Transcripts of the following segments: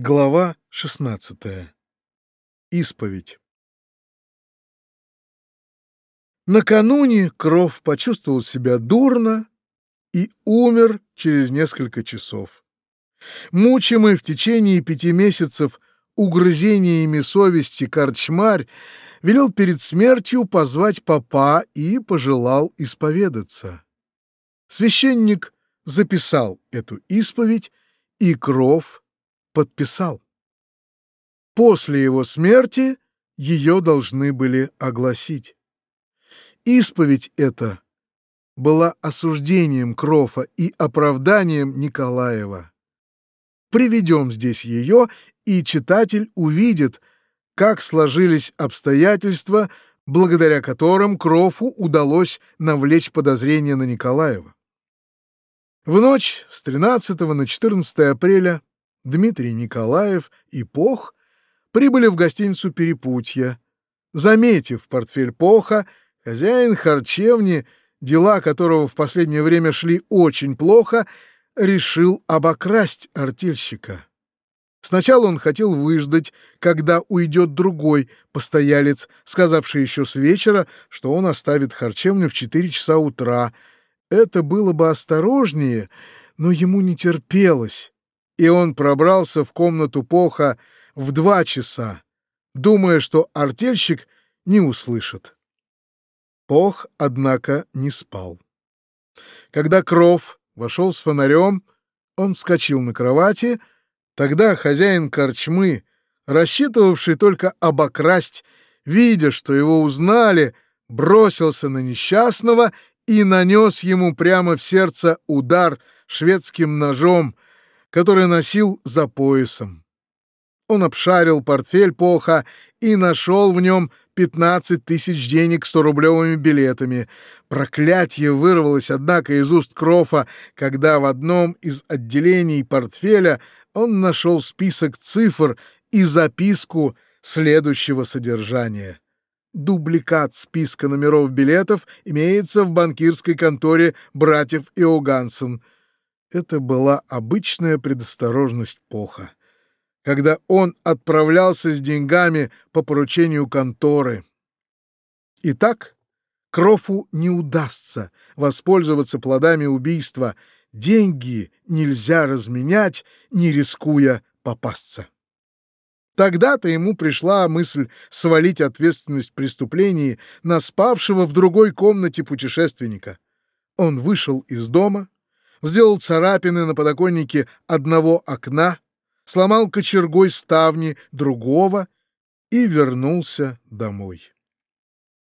Глава 16. Исповедь. Накануне Кров почувствовал себя дурно и умер через несколько часов. Мучимый в течение пяти месяцев угрызениями совести корчмарь велел перед смертью позвать папа и пожелал исповедаться. Священник записал эту исповедь, и Кров подписал. После его смерти ее должны были огласить. Исповедь эта была осуждением Крофа и оправданием Николаева. Приведем здесь ее, и читатель увидит, как сложились обстоятельства, благодаря которым Крофу удалось навлечь подозрения на Николаева. В ночь с 13 на 14 апреля Дмитрий Николаев и Пох прибыли в гостиницу «Перепутье». Заметив портфель Поха, хозяин харчевни, дела которого в последнее время шли очень плохо, решил обокрасть артельщика. Сначала он хотел выждать, когда уйдет другой постоялец, сказавший еще с вечера, что он оставит харчевню в 4 часа утра. Это было бы осторожнее, но ему не терпелось и он пробрался в комнату Поха в два часа, думая, что артельщик не услышит. Пох, однако, не спал. Когда Кров вошел с фонарем, он вскочил на кровати, тогда хозяин корчмы, рассчитывавший только обокрасть, видя, что его узнали, бросился на несчастного и нанес ему прямо в сердце удар шведским ножом — который носил за поясом. Он обшарил портфель Поха и нашел в нем 15 тысяч денег 100-рублевыми билетами. Проклятье вырвалось, однако, из уст Крофа, когда в одном из отделений портфеля он нашел список цифр и записку следующего содержания. Дубликат списка номеров билетов имеется в банкирской конторе братьев Иогансен — это была обычная предосторожность Поха, когда он отправлялся с деньгами по поручению конторы. Итак, Крофу не удастся воспользоваться плодами убийства. Деньги нельзя разменять, не рискуя попасться. Тогда-то ему пришла мысль свалить ответственность преступлений на спавшего в другой комнате путешественника. Он вышел из дома, сделал царапины на подоконнике одного окна, сломал кочергой ставни другого и вернулся домой.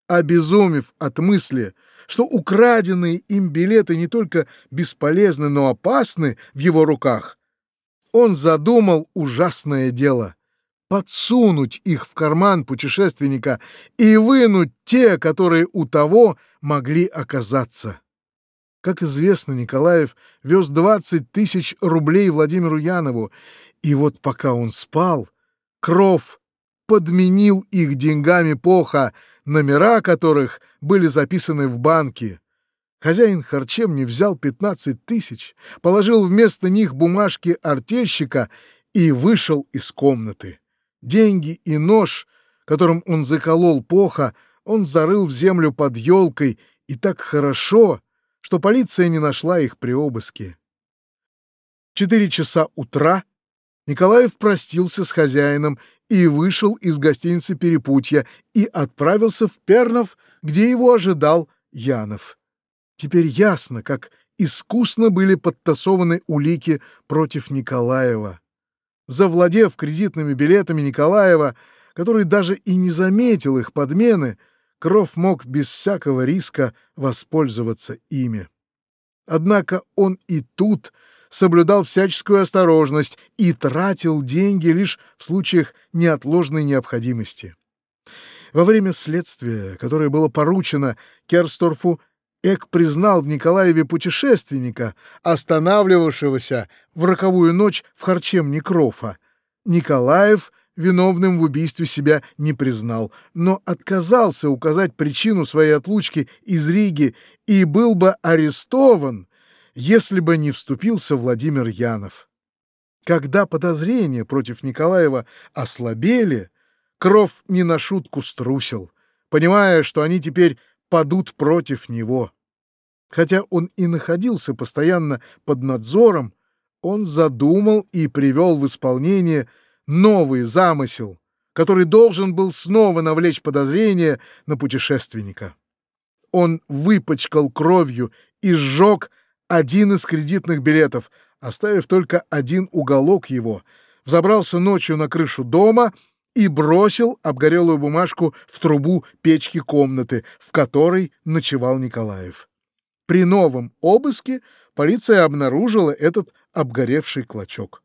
Обезумев от мысли, что украденные им билеты не только бесполезны, но опасны в его руках, он задумал ужасное дело — подсунуть их в карман путешественника и вынуть те, которые у того могли оказаться. Как известно, Николаев вез 20 тысяч рублей Владимиру Янову, и вот пока он спал, Кров подменил их деньгами Поха, номера которых были записаны в банке. Хозяин харчевни взял 15 тысяч, положил вместо них бумажки артельщика и вышел из комнаты. Деньги и нож, которым он заколол Поха, он зарыл в землю под елкой и так хорошо, что полиция не нашла их при обыске. Четыре часа утра Николаев простился с хозяином и вышел из гостиницы «Перепутья» и отправился в Пернов, где его ожидал Янов. Теперь ясно, как искусно были подтасованы улики против Николаева. Завладев кредитными билетами Николаева, который даже и не заметил их подмены, Кров мог без всякого риска воспользоваться ими. Однако он и тут соблюдал всяческую осторожность и тратил деньги лишь в случаях неотложной необходимости. Во время следствия, которое было поручено Керсторфу, Эк признал в Николаеве путешественника, останавливавшегося в роковую ночь в харчевне Крофа. Николаев — виновным в убийстве себя не признал, но отказался указать причину своей отлучки из Риги и был бы арестован, если бы не вступился Владимир Янов. Когда подозрения против Николаева ослабели, Кров не на шутку струсил, понимая, что они теперь падут против него. Хотя он и находился постоянно под надзором, он задумал и привел в исполнение новый замысел, который должен был снова навлечь подозрения на путешественника. Он выпачкал кровью и сжег один из кредитных билетов, оставив только один уголок его, взобрался ночью на крышу дома и бросил обгорелую бумажку в трубу печки комнаты, в которой ночевал Николаев. При новом обыске полиция обнаружила этот обгоревший клочок.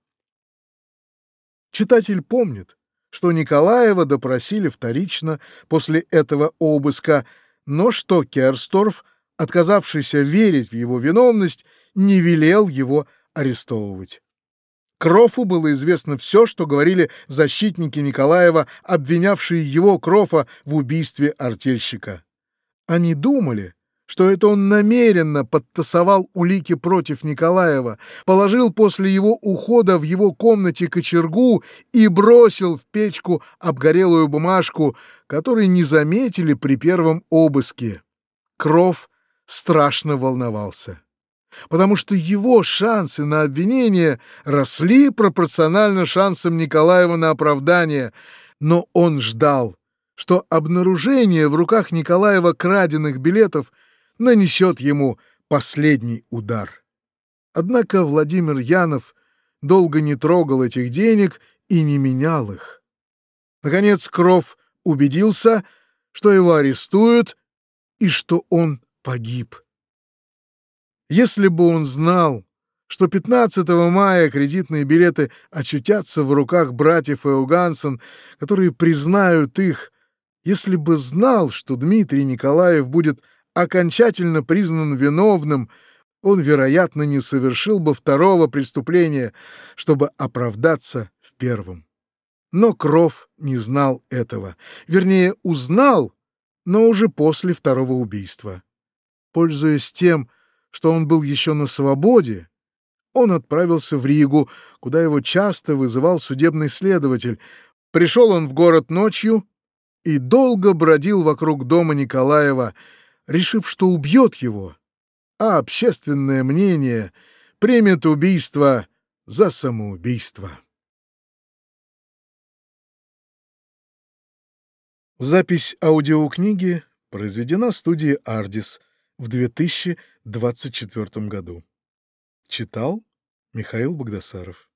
Читатель помнит, что Николаева допросили вторично после этого обыска, но что Керсторф, отказавшийся верить в его виновность, не велел его арестовывать. Крофу было известно все, что говорили защитники Николаева, обвинявшие его, Крофа, в убийстве артельщика. Они думали, что это он намеренно подтасовал улики против Николаева, положил после его ухода в его комнате кочергу и бросил в печку обгорелую бумажку, которую не заметили при первом обыске. Кров страшно волновался потому что его шансы на обвинение росли пропорционально шансам Николаева на оправдание, но он ждал, что обнаружение в руках Николаева краденных билетов нанесет ему последний удар. Однако Владимир Янов долго не трогал этих денег и не менял их. Наконец Кров убедился, что его арестуют и что он погиб. Если бы он знал, что 15 мая кредитные билеты очутятся в руках братьев Эугансен, которые признают их, если бы знал, что Дмитрий Николаев будет окончательно признан виновным, он, вероятно, не совершил бы второго преступления, чтобы оправдаться в первом. Но Кров не знал этого. Вернее, узнал, но уже после второго убийства. Пользуясь тем, что он был еще на свободе, он отправился в Ригу, куда его часто вызывал судебный следователь. Пришел он в город ночью и долго бродил вокруг дома Николаева, решив, что убьет его, а общественное мнение примет убийство за самоубийство. Запись аудиокниги произведена студией «Ардис» в 2024 году. Читал Михаил Богдасаров.